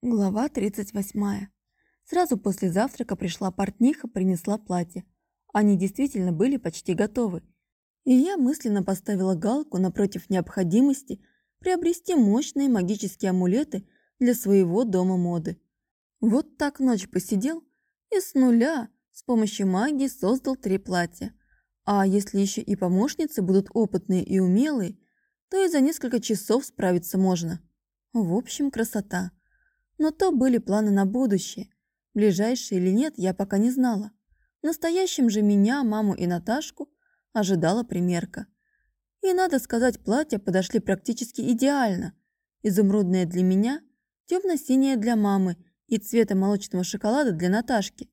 Глава 38. Сразу после завтрака пришла портниха, принесла платье. Они действительно были почти готовы. И я мысленно поставила галку напротив необходимости приобрести мощные магические амулеты для своего дома моды. Вот так ночь посидел и с нуля с помощью магии создал три платья. А если еще и помощницы будут опытные и умелые, то и за несколько часов справиться можно. В общем, красота. Но то были планы на будущее. Ближайшие или нет, я пока не знала. Настоящим же меня, маму и Наташку ожидала примерка. И, надо сказать, платья подошли практически идеально. Изумрудное для меня, темно-синее для мамы и цвета молочного шоколада для Наташки.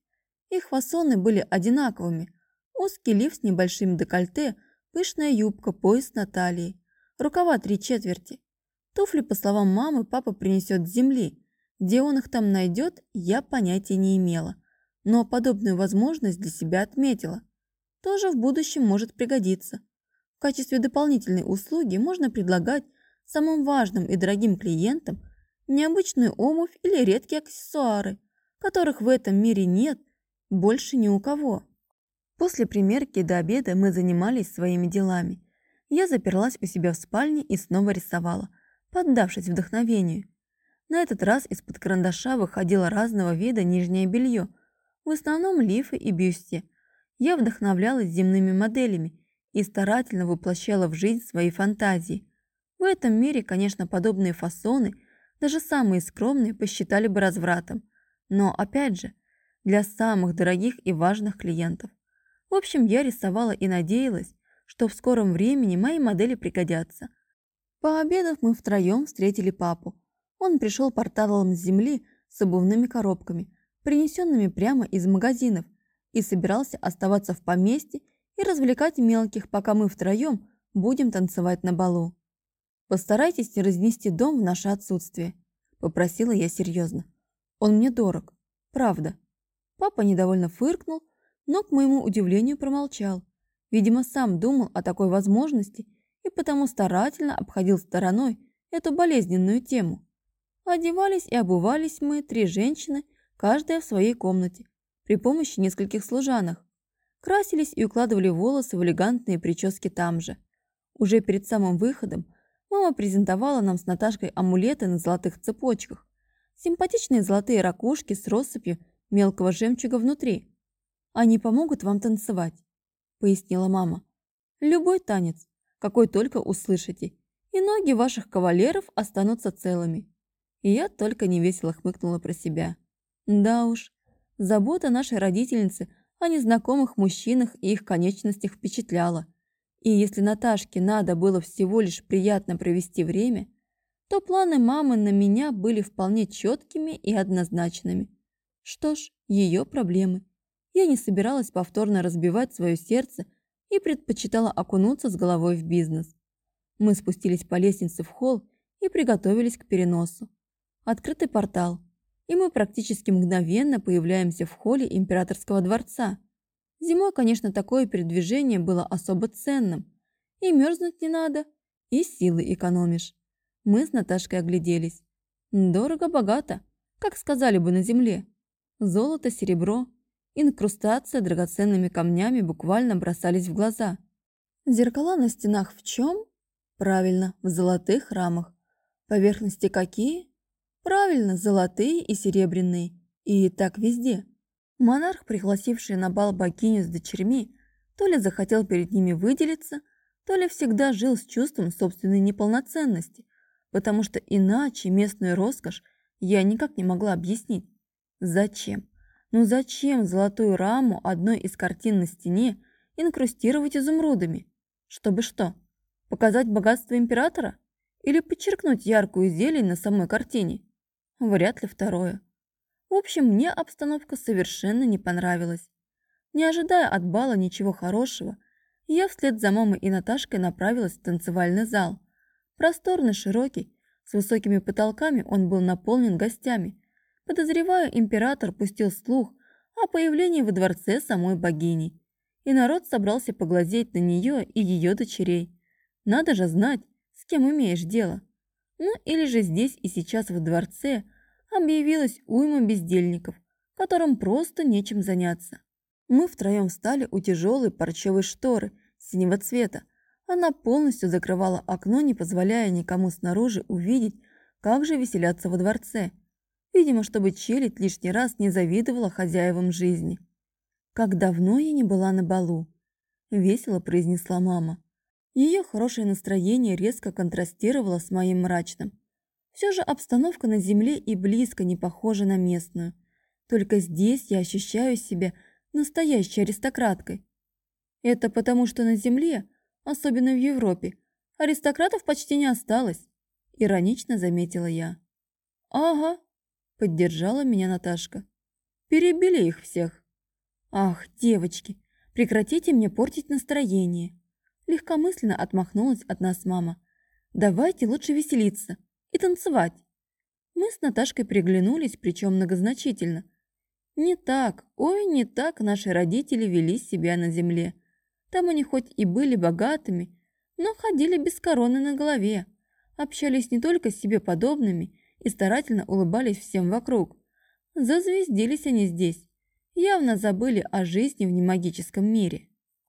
Их фасоны были одинаковыми. Узкий лиф с небольшим декольте, пышная юбка, пояс на талии, рукава три четверти. Туфли, по словам мамы, папа принесет с земли – где он их там найдет, я понятия не имела, но подобную возможность для себя отметила. Тоже в будущем может пригодиться. В качестве дополнительной услуги можно предлагать самым важным и дорогим клиентам необычную обувь или редкие аксессуары, которых в этом мире нет больше ни у кого. После примерки до обеда мы занимались своими делами. Я заперлась у себя в спальне и снова рисовала, поддавшись вдохновению. На этот раз из-под карандаша выходило разного вида нижнее белье, в основном лифы и бюсти. Я вдохновлялась земными моделями и старательно воплощала в жизнь свои фантазии. В этом мире, конечно, подобные фасоны, даже самые скромные, посчитали бы развратом. Но, опять же, для самых дорогих и важных клиентов. В общем, я рисовала и надеялась, что в скором времени мои модели пригодятся. Пообедав, мы втроем встретили папу. Он пришел порталом с земли с обувными коробками, принесенными прямо из магазинов, и собирался оставаться в поместье и развлекать мелких, пока мы втроем будем танцевать на балу. «Постарайтесь не разнести дом в наше отсутствие», – попросила я серьезно. «Он мне дорог. Правда». Папа недовольно фыркнул, но, к моему удивлению, промолчал. Видимо, сам думал о такой возможности и потому старательно обходил стороной эту болезненную тему. Одевались и обувались мы, три женщины, каждая в своей комнате, при помощи нескольких служанок. Красились и укладывали волосы в элегантные прически там же. Уже перед самым выходом мама презентовала нам с Наташкой амулеты на золотых цепочках. Симпатичные золотые ракушки с россыпью мелкого жемчуга внутри. «Они помогут вам танцевать», — пояснила мама. «Любой танец, какой только услышите, и ноги ваших кавалеров останутся целыми. И я только невесело хмыкнула про себя. Да уж, забота нашей родительницы о незнакомых мужчинах и их конечностях впечатляла. И если Наташке надо было всего лишь приятно провести время, то планы мамы на меня были вполне четкими и однозначными. Что ж, ее проблемы. Я не собиралась повторно разбивать свое сердце и предпочитала окунуться с головой в бизнес. Мы спустились по лестнице в холл и приготовились к переносу. Открытый портал, и мы практически мгновенно появляемся в холле императорского дворца. Зимой, конечно, такое передвижение было особо ценным. И мерзнуть не надо, и силы экономишь. Мы с Наташкой огляделись. Дорого-богато, как сказали бы на земле. Золото, серебро, инкрустация драгоценными камнями буквально бросались в глаза. Зеркала на стенах в чем? Правильно, в золотых рамах. Поверхности какие? Правильно, золотые и серебряные. И так везде. Монарх, пригласивший на бал богиню с дочерьми, то ли захотел перед ними выделиться, то ли всегда жил с чувством собственной неполноценности, потому что иначе местную роскошь я никак не могла объяснить. Зачем? Ну зачем золотую раму одной из картин на стене инкрустировать изумрудами? Чтобы что? Показать богатство императора? Или подчеркнуть яркую зелень на самой картине? Вряд ли второе. В общем, мне обстановка совершенно не понравилась. Не ожидая от бала ничего хорошего, я вслед за мамой и Наташкой направилась в танцевальный зал. Просторный, широкий, с высокими потолками он был наполнен гостями. Подозреваю, император пустил слух о появлении во дворце самой богини. И народ собрался поглазеть на нее и ее дочерей. Надо же знать, с кем имеешь дело. Ну или же здесь и сейчас в дворце объявилась уйма бездельников, которым просто нечем заняться. Мы втроем встали у тяжелой парчевой шторы синего цвета. Она полностью закрывала окно, не позволяя никому снаружи увидеть, как же веселятся во дворце. Видимо, чтобы челядь лишний раз не завидовала хозяевам жизни. «Как давно я не была на балу!» – весело произнесла мама. Ее хорошее настроение резко контрастировало с моим мрачным. Все же обстановка на земле и близко не похожа на местную. Только здесь я ощущаю себя настоящей аристократкой. Это потому, что на земле, особенно в Европе, аристократов почти не осталось, иронично заметила я. Ага, поддержала меня Наташка. Перебили их всех. Ах, девочки, прекратите мне портить настроение. Легкомысленно отмахнулась от нас мама. Давайте лучше веселиться и танцевать. Мы с Наташкой приглянулись, причем многозначительно. Не так, ой, не так наши родители вели себя на земле. Там они хоть и были богатыми, но ходили без короны на голове, общались не только с себе подобными и старательно улыбались всем вокруг. Зазвездились они здесь, явно забыли о жизни в немагическом мире.